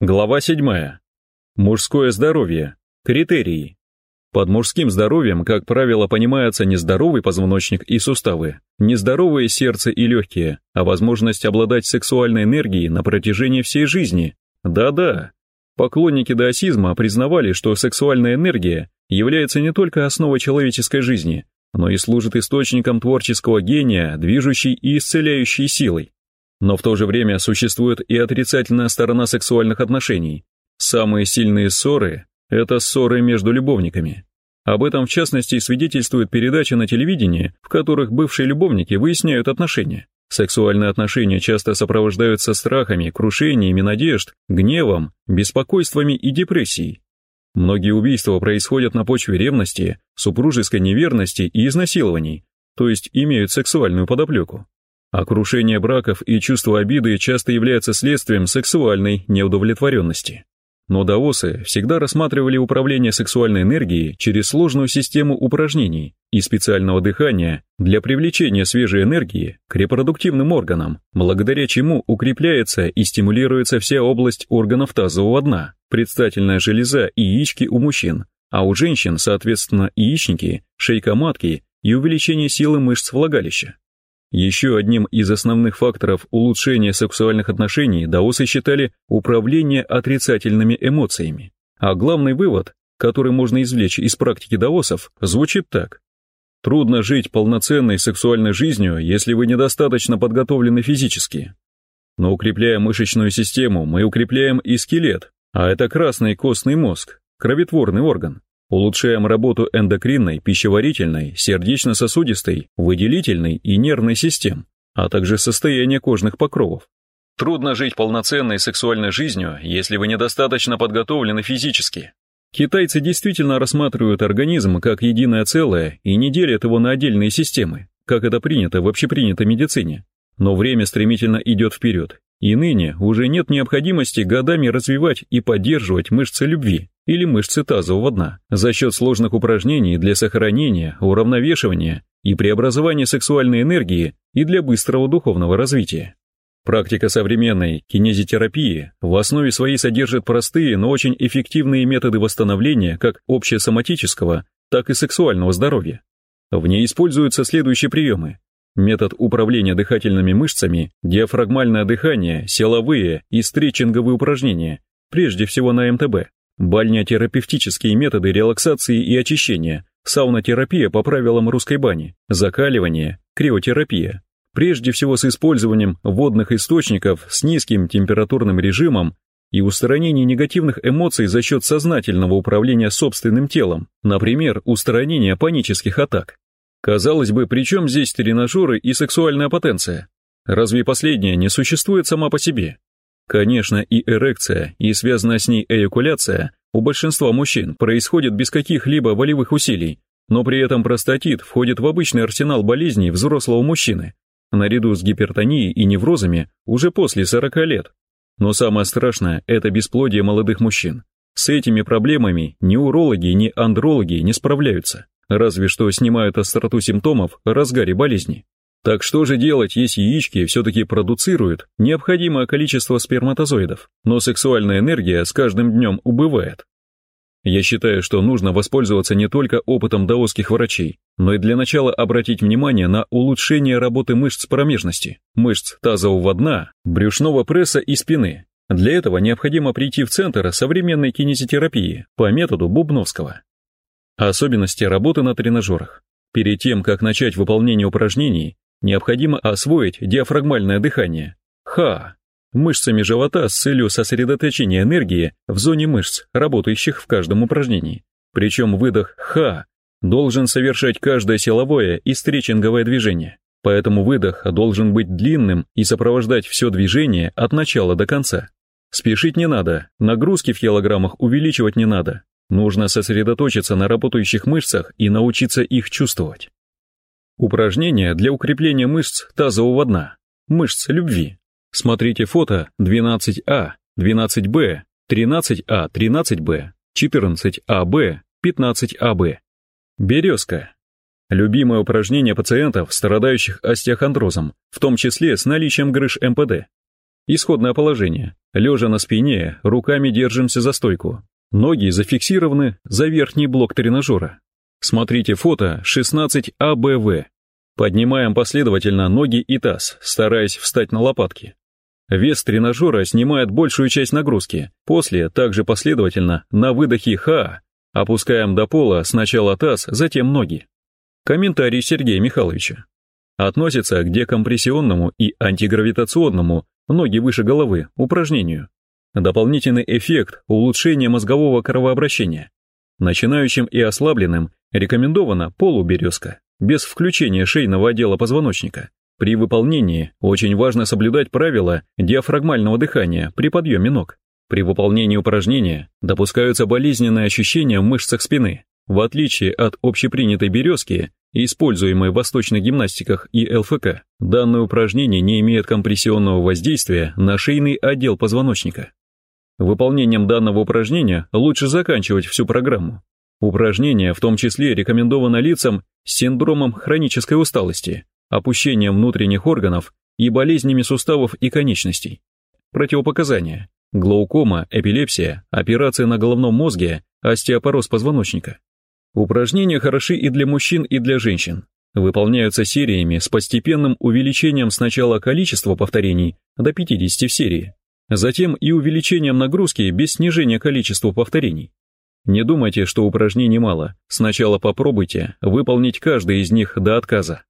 Глава 7. Мужское здоровье. Критерии. Под мужским здоровьем, как правило, понимается нездоровый позвоночник и суставы, нездоровое сердце и легкие, а возможность обладать сексуальной энергией на протяжении всей жизни. Да-да. Поклонники даосизма признавали, что сексуальная энергия является не только основой человеческой жизни, но и служит источником творческого гения, движущей и исцеляющей силой. Но в то же время существует и отрицательная сторона сексуальных отношений. Самые сильные ссоры – это ссоры между любовниками. Об этом в частности свидетельствует передача на телевидении, в которых бывшие любовники выясняют отношения. Сексуальные отношения часто сопровождаются страхами, крушениями надежд, гневом, беспокойствами и депрессией. Многие убийства происходят на почве ревности, супружеской неверности и изнасилований, то есть имеют сексуальную подоплеку. А крушение браков и чувство обиды часто являются следствием сексуальной неудовлетворенности. Но даосы всегда рассматривали управление сексуальной энергией через сложную систему упражнений и специального дыхания для привлечения свежей энергии к репродуктивным органам, благодаря чему укрепляется и стимулируется вся область органов тазового дна, предстательная железа и яички у мужчин, а у женщин, соответственно, яичники, шейка матки и увеличение силы мышц влагалища. Еще одним из основных факторов улучшения сексуальных отношений даосы считали управление отрицательными эмоциями. А главный вывод, который можно извлечь из практики даосов, звучит так. Трудно жить полноценной сексуальной жизнью, если вы недостаточно подготовлены физически. Но укрепляя мышечную систему, мы укрепляем и скелет, а это красный костный мозг, кровотворный орган. Улучшаем работу эндокринной, пищеварительной, сердечно-сосудистой, выделительной и нервной систем, а также состояние кожных покровов. Трудно жить полноценной сексуальной жизнью, если вы недостаточно подготовлены физически. Китайцы действительно рассматривают организм как единое целое и не делят его на отдельные системы, как это принято в общепринятой медицине. Но время стремительно идет вперед, и ныне уже нет необходимости годами развивать и поддерживать мышцы любви, или мышцы тазового дна за счет сложных упражнений для сохранения, уравновешивания и преобразования сексуальной энергии и для быстрого духовного развития. Практика современной кинезитерапии в основе своей содержит простые, но очень эффективные методы восстановления как общесоматического, так и сексуального здоровья. В ней используются следующие приемы. Метод управления дыхательными мышцами, диафрагмальное дыхание, силовые и стретчинговые упражнения, прежде всего на МТБ, Бальнеотерапевтические методы релаксации и очищения, саунотерапия по правилам русской бани, закаливание, криотерапия. Прежде всего с использованием водных источников с низким температурным режимом и устранение негативных эмоций за счет сознательного управления собственным телом, например, устранение панических атак. Казалось бы, при чем здесь тренажеры и сексуальная потенция? Разве последняя не существует сама по себе? Конечно, и эрекция, и связанная с ней эякуляция у большинства мужчин происходит без каких-либо волевых усилий, но при этом простатит входит в обычный арсенал болезней взрослого мужчины, наряду с гипертонией и неврозами уже после 40 лет. Но самое страшное – это бесплодие молодых мужчин. С этими проблемами ни урологи, ни андрологи не справляются, разве что снимают остроту симптомов разгаре болезни. Так что же делать, если яички все-таки продуцируют необходимое количество сперматозоидов, но сексуальная энергия с каждым днем убывает? Я считаю, что нужно воспользоваться не только опытом даосских врачей, но и для начала обратить внимание на улучшение работы мышц промежности, мышц тазового дна, брюшного пресса и спины. Для этого необходимо прийти в центр современной кинезитерапии по методу Бубновского. Особенности работы на тренажерах. Перед тем, как начать выполнение упражнений, Необходимо освоить диафрагмальное дыхание. Ха. Мышцами живота с целью сосредоточения энергии в зоне мышц, работающих в каждом упражнении. Причем выдох Ха должен совершать каждое силовое и стретчинговое движение. Поэтому выдох должен быть длинным и сопровождать все движение от начала до конца. Спешить не надо, нагрузки в килограммах увеличивать не надо. Нужно сосредоточиться на работающих мышцах и научиться их чувствовать. Упражнения для укрепления мышц тазового дна, мышц любви. Смотрите фото 12А, 12Б, 13А, 13Б, 14АБ, 15АБ. Березка. Любимое упражнение пациентов, страдающих остеохондрозом, в том числе с наличием грыж МПД. Исходное положение. Лежа на спине, руками держимся за стойку. Ноги зафиксированы за верхний блок тренажера. Смотрите фото 16АБВ. Поднимаем последовательно ноги и таз, стараясь встать на лопатки. Вес тренажера снимает большую часть нагрузки. После, также последовательно, на выдохе ха, опускаем до пола сначала таз, затем ноги. Комментарий Сергея Михайловича. Относится к декомпрессионному и антигравитационному, ноги выше головы, упражнению. Дополнительный эффект – улучшение мозгового кровообращения. Начинающим и ослабленным рекомендована полуберезка, без включения шейного отдела позвоночника. При выполнении очень важно соблюдать правила диафрагмального дыхания при подъеме ног. При выполнении упражнения допускаются болезненные ощущения в мышцах спины. В отличие от общепринятой березки, используемой в восточных гимнастиках и ЛФК, данное упражнение не имеет компрессионного воздействия на шейный отдел позвоночника. Выполнением данного упражнения лучше заканчивать всю программу. Упражнение в том числе рекомендовано лицам с синдромом хронической усталости, опущением внутренних органов и болезнями суставов и конечностей. Противопоказания. Глаукома, эпилепсия, операция на головном мозге, остеопороз позвоночника. Упражнения хороши и для мужчин, и для женщин. Выполняются сериями с постепенным увеличением сначала количества повторений до 50 в серии, затем и увеличением нагрузки без снижения количества повторений. Не думайте, что упражнений мало, сначала попробуйте выполнить каждое из них до отказа.